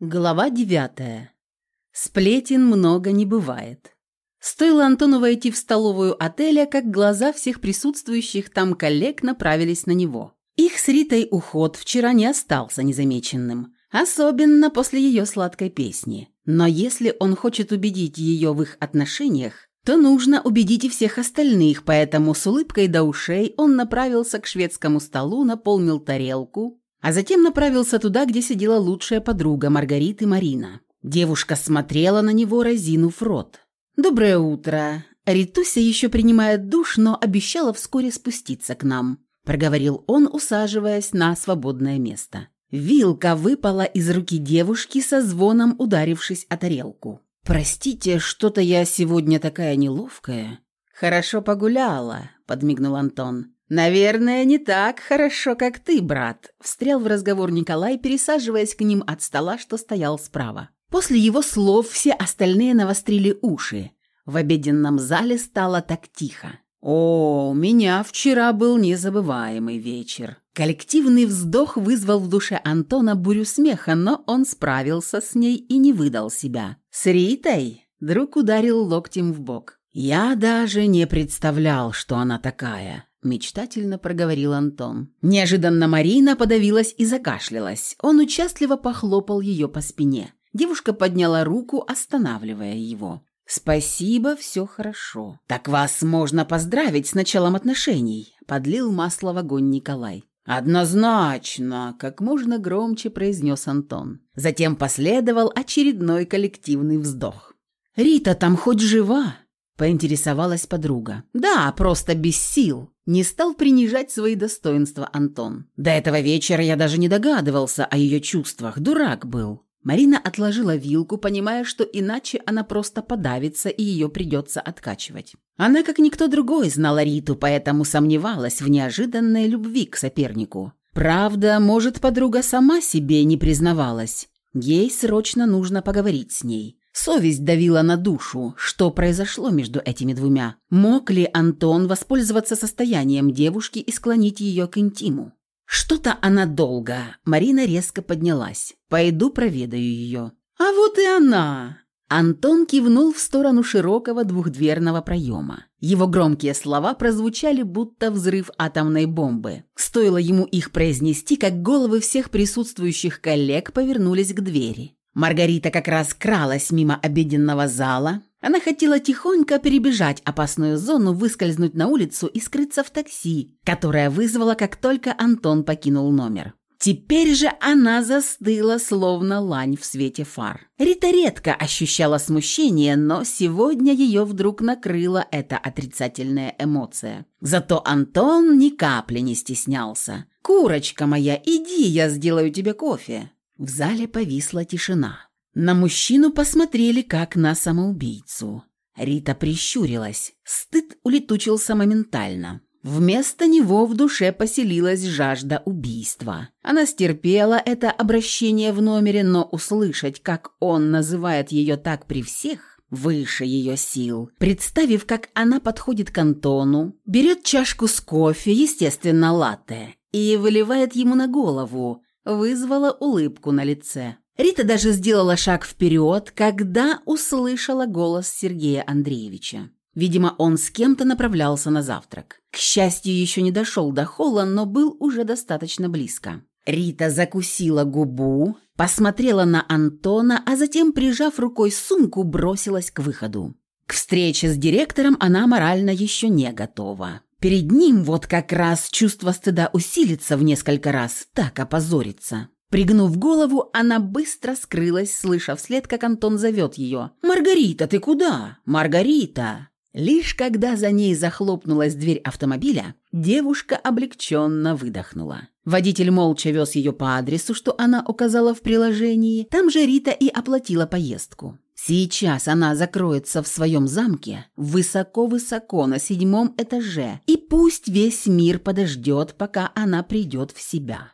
Глава девятая. Сплетен много не бывает. Стоило Антону войти в столовую отеля, как глаза всех присутствующих там коллег направились на него. Их с Ритой уход вчера не остался незамеченным, особенно после ее сладкой песни. Но если он хочет убедить ее в их отношениях, то нужно убедить и всех остальных, поэтому с улыбкой до ушей он направился к шведскому столу, наполнил тарелку, а затем направился туда, где сидела лучшая подруга Маргариты Марина. Девушка смотрела на него, разинув рот. «Доброе утро. Ритуся еще принимает душ, но обещала вскоре спуститься к нам», проговорил он, усаживаясь на свободное место. Вилка выпала из руки девушки со звоном, ударившись о тарелку. «Простите, что-то я сегодня такая неловкая». «Хорошо погуляла», — подмигнул Антон. «Наверное, не так хорошо, как ты, брат», – встрял в разговор Николай, пересаживаясь к ним от стола, что стоял справа. После его слов все остальные навострили уши. В обеденном зале стало так тихо. «О, у меня вчера был незабываемый вечер». Коллективный вздох вызвал в душе Антона бурю смеха, но он справился с ней и не выдал себя. «С Ритой?» – друг ударил локтем в бок. «Я даже не представлял, что она такая. – мечтательно проговорил Антон. Неожиданно Марина подавилась и закашлялась. Он участливо похлопал ее по спине. Девушка подняла руку, останавливая его. «Спасибо, все хорошо. Так вас можно поздравить с началом отношений», – подлил масло в огонь Николай. «Однозначно!» – как можно громче произнес Антон. Затем последовал очередной коллективный вздох. «Рита там хоть жива?» – поинтересовалась подруга. «Да, просто без сил. Не стал принижать свои достоинства Антон. До этого вечера я даже не догадывался о ее чувствах, дурак был. Марина отложила вилку, понимая, что иначе она просто подавится и ее придется откачивать. Она, как никто другой, знала Риту, поэтому сомневалась в неожиданной любви к сопернику. Правда, может, подруга сама себе не признавалась. Ей срочно нужно поговорить с ней. Совесть давила на душу, что произошло между этими двумя. Мог ли Антон воспользоваться состоянием девушки и склонить ее к интиму? Что-то она долго. Марина резко поднялась. Пойду проведаю ее. А вот и она. Антон кивнул в сторону широкого двухдверного проема. Его громкие слова прозвучали, будто взрыв атомной бомбы. Стоило ему их произнести, как головы всех присутствующих коллег повернулись к двери. Маргарита как раз кралась мимо обеденного зала. Она хотела тихонько перебежать опасную зону, выскользнуть на улицу и скрыться в такси, которое вызвало, как только Антон покинул номер. Теперь же она застыла, словно лань в свете фар. Рита редко ощущала смущение, но сегодня ее вдруг накрыла эта отрицательная эмоция. Зато Антон ни капли не стеснялся. «Курочка моя, иди, я сделаю тебе кофе». В зале повисла тишина. На мужчину посмотрели, как на самоубийцу. Рита прищурилась. Стыд улетучился моментально. Вместо него в душе поселилась жажда убийства. Она стерпела это обращение в номере, но услышать, как он называет ее так при всех, выше ее сил. Представив, как она подходит к Антону, берет чашку с кофе, естественно, латте, и выливает ему на голову, вызвала улыбку на лице. Рита даже сделала шаг вперед, когда услышала голос Сергея Андреевича. Видимо, он с кем-то направлялся на завтрак. К счастью, еще не дошел до холла, но был уже достаточно близко. Рита закусила губу, посмотрела на Антона, а затем, прижав рукой сумку, бросилась к выходу. К встрече с директором она морально еще не готова. Перед ним вот как раз чувство стыда усилится в несколько раз, так опозорится. Пригнув голову, она быстро скрылась, слыша вслед, как Антон зовет ее. «Маргарита, ты куда? Маргарита!» Лишь когда за ней захлопнулась дверь автомобиля, девушка облегченно выдохнула. Водитель молча вез ее по адресу, что она указала в приложении. Там же Рита и оплатила поездку. Сейчас она закроется в своем замке высоко-высоко на седьмом этаже, и пусть весь мир подождет, пока она придет в себя.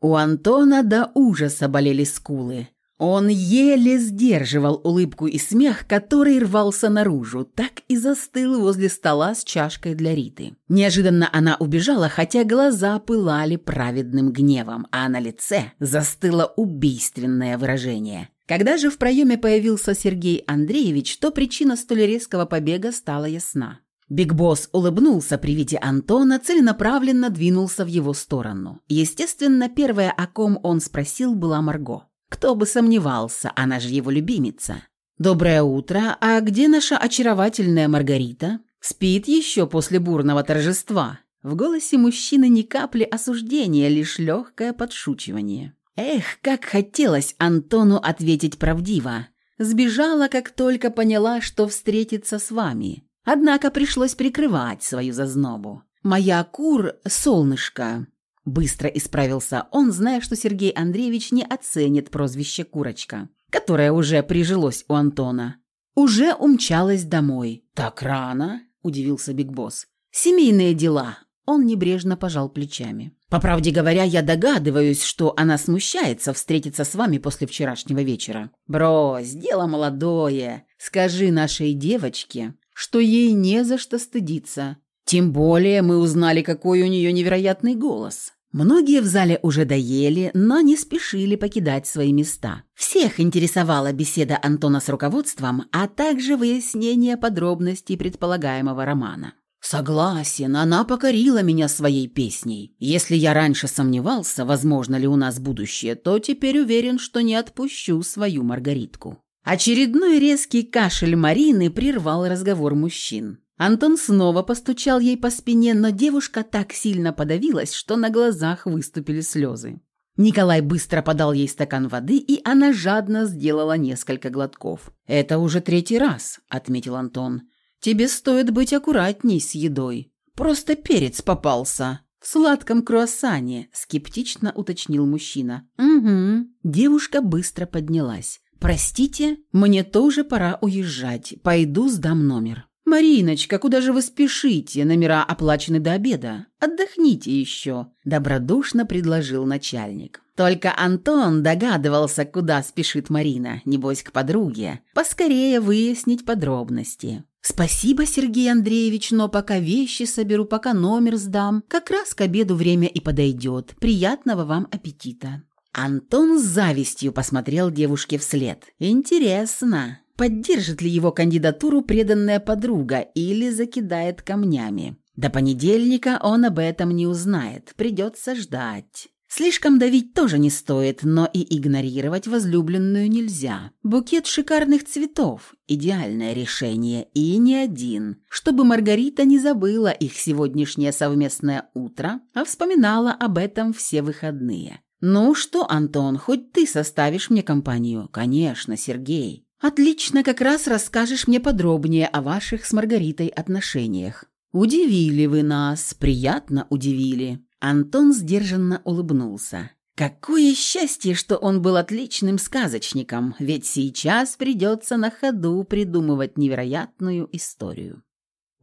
У Антона до ужаса болели скулы. Он еле сдерживал улыбку и смех, который рвался наружу, так и застыл возле стола с чашкой для Риты. Неожиданно она убежала, хотя глаза пылали праведным гневом, а на лице застыло убийственное выражение. Когда же в проеме появился Сергей Андреевич, то причина столь резкого побега стала ясна. Биг Босс улыбнулся при виде Антона, целенаправленно двинулся в его сторону. Естественно, первая, о ком он спросил, была Марго. Кто бы сомневался, она же его любимица. «Доброе утро. А где наша очаровательная Маргарита? Спит еще после бурного торжества?» В голосе мужчины ни капли осуждения, лишь легкое подшучивание. Эх, как хотелось Антону ответить правдиво. Сбежала, как только поняла, что встретится с вами. Однако пришлось прикрывать свою зазнобу. «Моя кур, солнышко, Быстро исправился он, зная, что Сергей Андреевич не оценит прозвище «Курочка», которое уже прижилось у Антона. Уже умчалась домой. «Так рано?» – удивился Биг Босс. «Семейные дела». Он небрежно пожал плечами. «По правде говоря, я догадываюсь, что она смущается встретиться с вами после вчерашнего вечера. Брось, дело молодое. Скажи нашей девочке, что ей не за что стыдиться. Тем более мы узнали, какой у нее невероятный голос. Многие в зале уже доели, но не спешили покидать свои места. Всех интересовала беседа Антона с руководством, а также выяснение подробностей предполагаемого романа. «Согласен, она покорила меня своей песней. Если я раньше сомневался, возможно ли у нас будущее, то теперь уверен, что не отпущу свою Маргаритку». Очередной резкий кашель Марины прервал разговор мужчин. Антон снова постучал ей по спине, но девушка так сильно подавилась, что на глазах выступили слезы. Николай быстро подал ей стакан воды, и она жадно сделала несколько глотков. «Это уже третий раз», — отметил Антон. «Тебе стоит быть аккуратней с едой. Просто перец попался». «В сладком круассане», — скептично уточнил мужчина. «Угу». Девушка быстро поднялась. «Простите, мне тоже пора уезжать. Пойду сдам номер». «Мариночка, куда же вы спешите? Номера оплачены до обеда. Отдохните еще», – добродушно предложил начальник. Только Антон догадывался, куда спешит Марина, небось к подруге. Поскорее выяснить подробности. «Спасибо, Сергей Андреевич, но пока вещи соберу, пока номер сдам. Как раз к обеду время и подойдет. Приятного вам аппетита». Антон с завистью посмотрел девушке вслед. «Интересно, Поддержит ли его кандидатуру преданная подруга или закидает камнями? До понедельника он об этом не узнает, придется ждать. Слишком давить тоже не стоит, но и игнорировать возлюбленную нельзя. Букет шикарных цветов – идеальное решение, и не один. Чтобы Маргарита не забыла их сегодняшнее совместное утро, а вспоминала об этом все выходные. «Ну что, Антон, хоть ты составишь мне компанию?» «Конечно, Сергей. «Отлично, как раз расскажешь мне подробнее о ваших с Маргаритой отношениях. Удивили вы нас, приятно удивили». Антон сдержанно улыбнулся. Какое счастье, что он был отличным сказочником, ведь сейчас придется на ходу придумывать невероятную историю.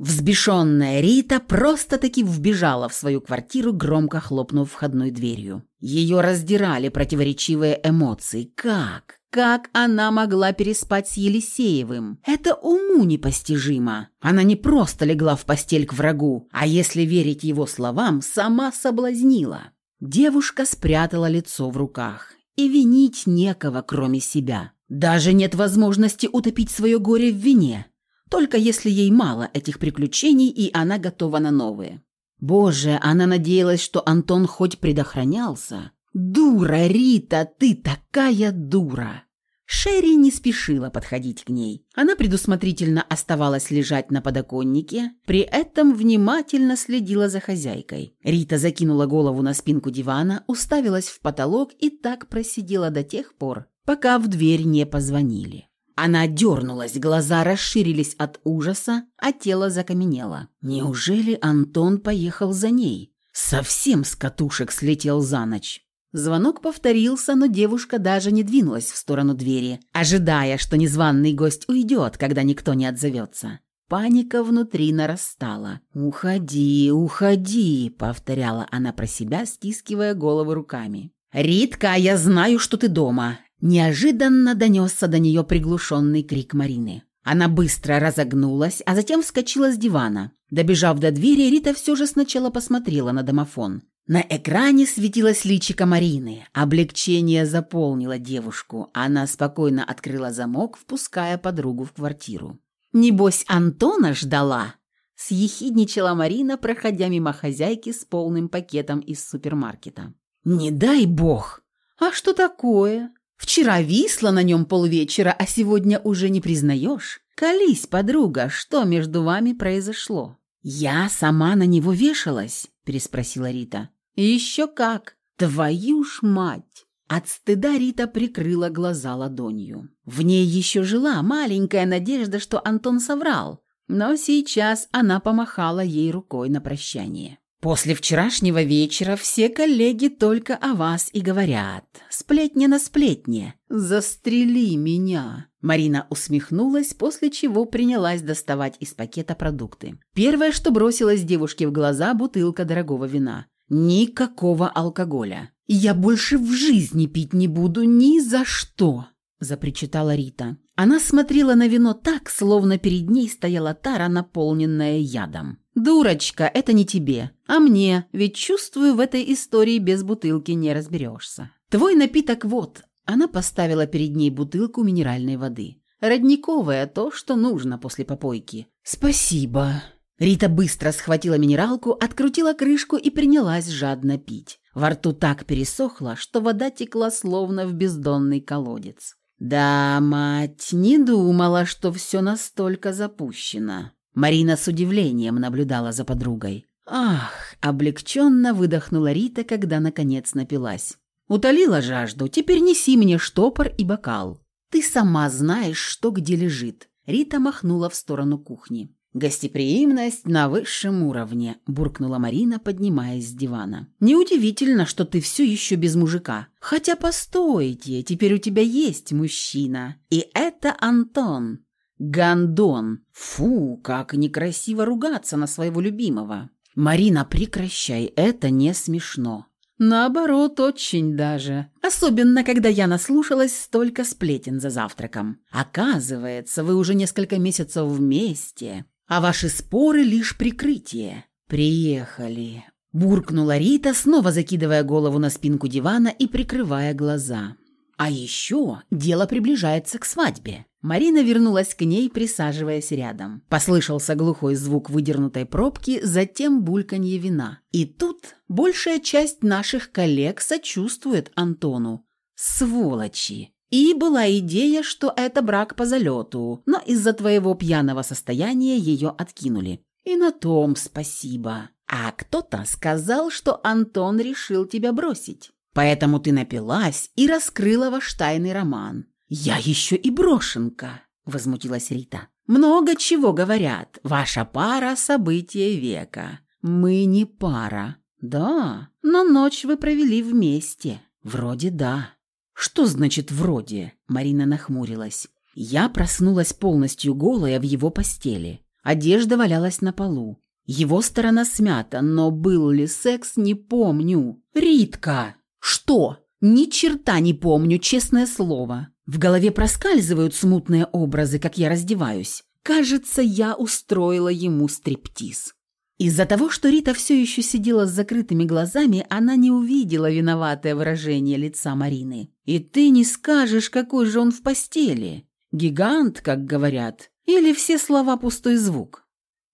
Взбешенная Рита просто-таки вбежала в свою квартиру, громко хлопнув входной дверью. Ее раздирали противоречивые эмоции. Как? Как она могла переспать с Елисеевым? Это уму непостижимо. Она не просто легла в постель к врагу, а если верить его словам, сама соблазнила. Девушка спрятала лицо в руках. И винить некого, кроме себя. Даже нет возможности утопить свое горе в вине. Только если ей мало этих приключений, и она готова на новые. Боже, она надеялась, что Антон хоть предохранялся, «Дура, Рита, ты такая дура!» Шерри не спешила подходить к ней. Она предусмотрительно оставалась лежать на подоконнике, при этом внимательно следила за хозяйкой. Рита закинула голову на спинку дивана, уставилась в потолок и так просидела до тех пор, пока в дверь не позвонили. Она дернулась, глаза расширились от ужаса, а тело закаменело. Неужели Антон поехал за ней? Совсем с катушек слетел за ночь. Звонок повторился, но девушка даже не двинулась в сторону двери, ожидая, что незваный гость уйдет, когда никто не отзовется. Паника внутри нарастала. «Уходи, уходи», — повторяла она про себя, стискивая голову руками. «Ритка, я знаю, что ты дома». Неожиданно донесся до нее приглушенный крик Марины. Она быстро разогнулась, а затем вскочила с дивана. Добежав до двери, Рита все же сначала посмотрела на домофон. На экране светилось личико Марины. Облегчение заполнило девушку. Она спокойно открыла замок, впуская подругу в квартиру. «Небось, Антона ждала?» Съехидничала Марина, проходя мимо хозяйки с полным пакетом из супермаркета. «Не дай бог!» «А что такое? Вчера висла на нем полвечера, а сегодня уже не признаешь? Колись, подруга, что между вами произошло?» «Я сама на него вешалась?» – переспросила Рита. «Еще как! Твою ж мать!» От стыда Рита прикрыла глаза ладонью. В ней еще жила маленькая надежда, что Антон соврал, но сейчас она помахала ей рукой на прощание. «После вчерашнего вечера все коллеги только о вас и говорят. Сплетня на сплетне. Застрели меня!» Марина усмехнулась, после чего принялась доставать из пакета продукты. Первое, что бросилось девушке в глаза – бутылка дорогого вина. Никакого алкоголя. «Я больше в жизни пить не буду ни за что!» – запричитала Рита. Она смотрела на вино так, словно перед ней стояла тара, наполненная ядом. «Дурочка, это не тебе, а мне, ведь чувствую, в этой истории без бутылки не разберешься. Твой напиток вот». Она поставила перед ней бутылку минеральной воды. Родниковая, то, что нужно после попойки. «Спасибо». Рита быстро схватила минералку, открутила крышку и принялась жадно пить. Во рту так пересохло, что вода текла словно в бездонный колодец. Да, мать, не думала, что все настолько запущено. Марина с удивлением наблюдала за подругой. Ах, облегченно выдохнула Рита, когда наконец напилась. Утолила жажду, теперь неси мне штопор и бокал. Ты сама знаешь, что где лежит. Рита махнула в сторону кухни. «Гостеприимность на высшем уровне», – буркнула Марина, поднимаясь с дивана. «Неудивительно, что ты все еще без мужика. Хотя постойте, теперь у тебя есть мужчина. И это Антон. Гандон. Фу, как некрасиво ругаться на своего любимого. Марина, прекращай, это не смешно». Наоборот, очень даже. Особенно, когда я наслушалась столько сплетен за завтраком. Оказывается, вы уже несколько месяцев вместе, а ваши споры лишь прикрытие. Приехали. Буркнула Рита, снова закидывая голову на спинку дивана и прикрывая глаза. А еще дело приближается к свадьбе. Марина вернулась к ней, присаживаясь рядом. Послышался глухой звук выдернутой пробки, затем бульканье вина. И тут большая часть наших коллег сочувствует Антону. Сволочи! И была идея, что это брак по залету, но из-за твоего пьяного состояния ее откинули. И на том спасибо. А кто-то сказал, что Антон решил тебя бросить. Поэтому ты напилась и раскрыла ваш тайный роман. Я еще и брошенка, возмутилась Рита. Много чего говорят. Ваша пара – событие века. Мы не пара. Да, но ночь вы провели вместе. Вроде да. «Что значит «вроде»?» Марина нахмурилась. Я проснулась полностью голая в его постели. Одежда валялась на полу. Его сторона смята, но был ли секс, не помню. «Ритка!» «Что?» «Ни черта не помню, честное слово. В голове проскальзывают смутные образы, как я раздеваюсь. Кажется, я устроила ему стриптиз». Из-за того, что Рита все еще сидела с закрытыми глазами, она не увидела виноватое выражение лица Марины. «И ты не скажешь, какой же он в постели? Гигант, как говорят? Или все слова пустой звук?»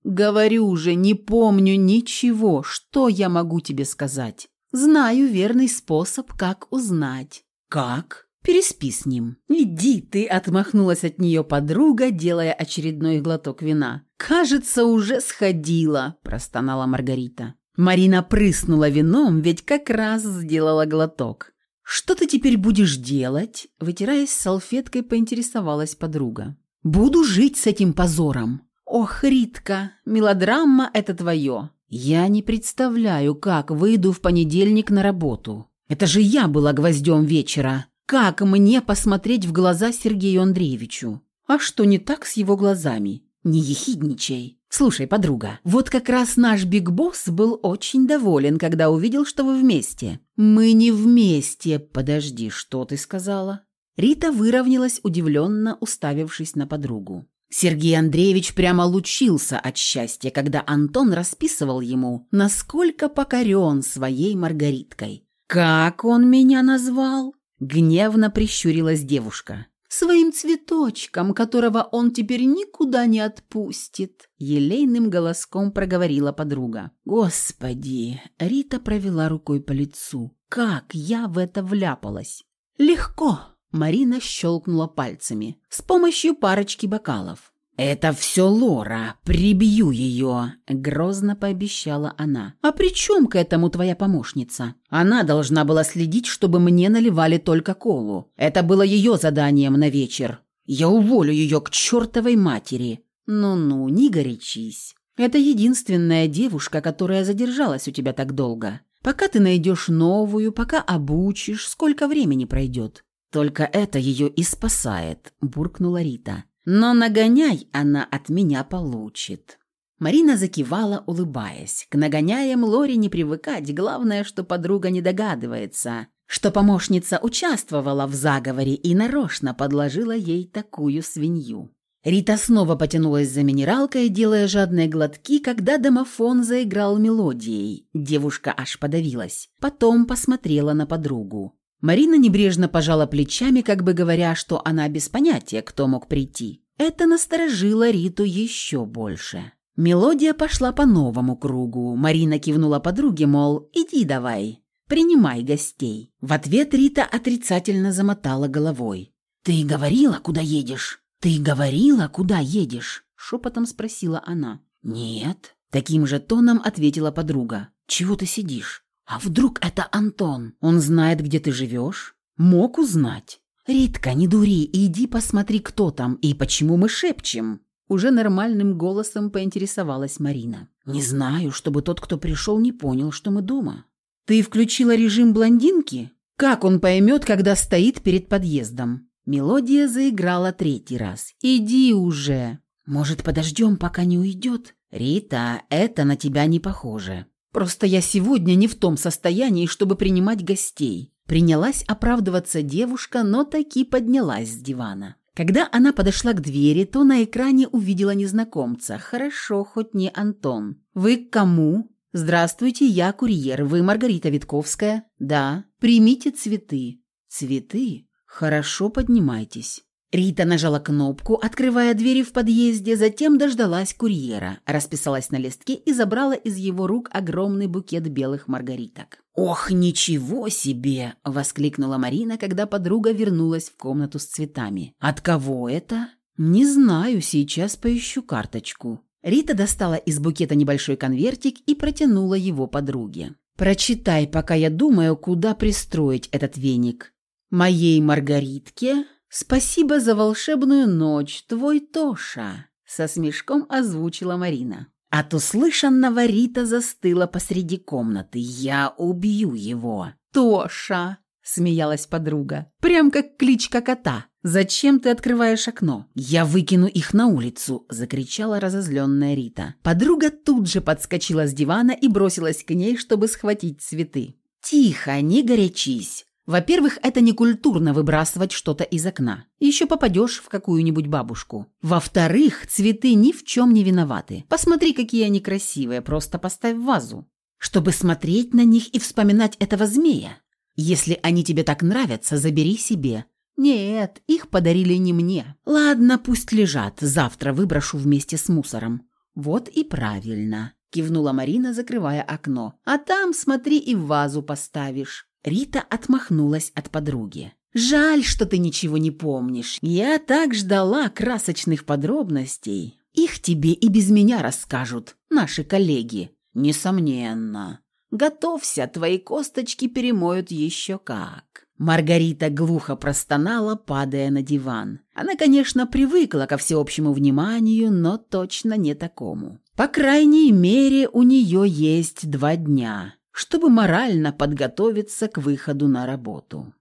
«Говорю же, не помню ничего. Что я могу тебе сказать? Знаю верный способ, как узнать». «Как?» Переспи с ним». «Иди ты», — отмахнулась от нее подруга, делая очередной глоток вина. «Кажется, уже сходила», — простонала Маргарита. Марина прыснула вином, ведь как раз сделала глоток. «Что ты теперь будешь делать?» Вытираясь салфеткой, поинтересовалась подруга. «Буду жить с этим позором». «Ох, Ритка, мелодрама — это твое. Я не представляю, как выйду в понедельник на работу. Это же я была гвоздем вечера. Как мне посмотреть в глаза Сергею Андреевичу? А что не так с его глазами? Не ехидничай. Слушай, подруга, вот как раз наш Биг Босс был очень доволен, когда увидел, что вы вместе. Мы не вместе. Подожди, что ты сказала? Рита выровнялась, удивленно уставившись на подругу. Сергей Андреевич прямо лучился от счастья, когда Антон расписывал ему, насколько покорен своей Маргариткой. «Как он меня назвал?» – гневно прищурилась девушка. «Своим цветочком, которого он теперь никуда не отпустит», – елейным голоском проговорила подруга. «Господи!» – Рита провела рукой по лицу. «Как я в это вляпалась?» «Легко!» Марина щелкнула пальцами. «С помощью парочки бокалов». «Это все Лора, прибью ее», — грозно пообещала она. «А при чем к этому твоя помощница? Она должна была следить, чтобы мне наливали только колу. Это было ее заданием на вечер. Я уволю ее к чертовой матери». «Ну-ну, не горячись. Это единственная девушка, которая задержалась у тебя так долго. Пока ты найдешь новую, пока обучишь, сколько времени пройдет. «Только это ее и спасает», – буркнула Рита. «Но нагоняй она от меня получит». Марина закивала, улыбаясь. К нагоняям Лори не привыкать, главное, что подруга не догадывается, что помощница участвовала в заговоре и нарочно подложила ей такую свинью. Рита снова потянулась за минералкой, делая жадные глотки, когда домофон заиграл мелодией. Девушка аж подавилась. Потом посмотрела на подругу. Марина небрежно пожала плечами, как бы говоря, что она без понятия, кто мог прийти. Это насторожило Риту еще больше. Мелодия пошла по новому кругу. Марина кивнула подруге, мол, иди давай, принимай гостей. В ответ Рита отрицательно замотала головой. «Ты говорила, куда едешь? Ты говорила, куда едешь?» Шепотом спросила она. «Нет». Таким же тоном ответила подруга. «Чего ты сидишь? А вдруг это Антон? Он знает, где ты живешь? Мог узнать. Ритка, не дури, иди посмотри, кто там и почему мы шепчем. Уже нормальным голосом поинтересовалась Марина. Не знаю, чтобы тот, кто пришел, не понял, что мы дома. Ты включила режим блондинки? Как он поймет, когда стоит перед подъездом? Мелодия заиграла третий раз. «Иди уже!» «Может, подождем, пока не уйдет?» «Рита, это на тебя не похоже. Просто я сегодня не в том состоянии, чтобы принимать гостей. Принялась оправдываться девушка, но таки поднялась с дивана. Когда она подошла к двери, то на экране увидела незнакомца. Хорошо, хоть не Антон. «Вы к кому?» «Здравствуйте, я курьер. Вы Маргарита Витковская?» «Да». «Примите цветы». «Цветы? Хорошо, поднимайтесь». Рита нажала кнопку, открывая двери в подъезде, затем дождалась курьера, расписалась на листке и забрала из его рук огромный букет белых маргариток. «Ох, ничего себе!» – воскликнула Марина, когда подруга вернулась в комнату с цветами. «От кого это?» «Не знаю, сейчас поищу карточку». Рита достала из букета небольшой конвертик и протянула его подруге. «Прочитай, пока я думаю, куда пристроить этот веник. Моей Маргаритке «Спасибо за волшебную ночь, твой Тоша», — со смешком озвучила Марина. От услышанного Рита застыла посреди комнаты. «Я убью его!» «Тоша!» — смеялась подруга. «Прям как кличка кота. Зачем ты открываешь окно?» «Я выкину их на улицу!» — закричала разозленная Рита. Подруга тут же подскочила с дивана и бросилась к ней, чтобы схватить цветы. «Тихо, не горячись!» Во-первых, это не культурно выбрасывать что-то из окна. Еще попадешь в какую-нибудь бабушку. Во-вторых, цветы ни в чем не виноваты. Посмотри, какие они красивые, просто поставь вазу. Чтобы смотреть на них и вспоминать этого змея. Если они тебе так нравятся, забери себе. Нет, их подарили не мне. Ладно, пусть лежат, завтра выброшу вместе с мусором. Вот и правильно. Кивнула Марина, закрывая окно. А там, смотри, и вазу поставишь. Рита отмахнулась от подруги. «Жаль, что ты ничего не помнишь. Я так ждала красочных подробностей. Их тебе и без меня расскажут наши коллеги. Несомненно. Готовься, твои косточки перемоют еще как». Маргарита глухо простонала, падая на диван. Она, конечно, привыкла ко всеобщему вниманию, но точно не такому. По крайней мере, у нее есть два дня чтобы морально подготовиться к выходу на работу.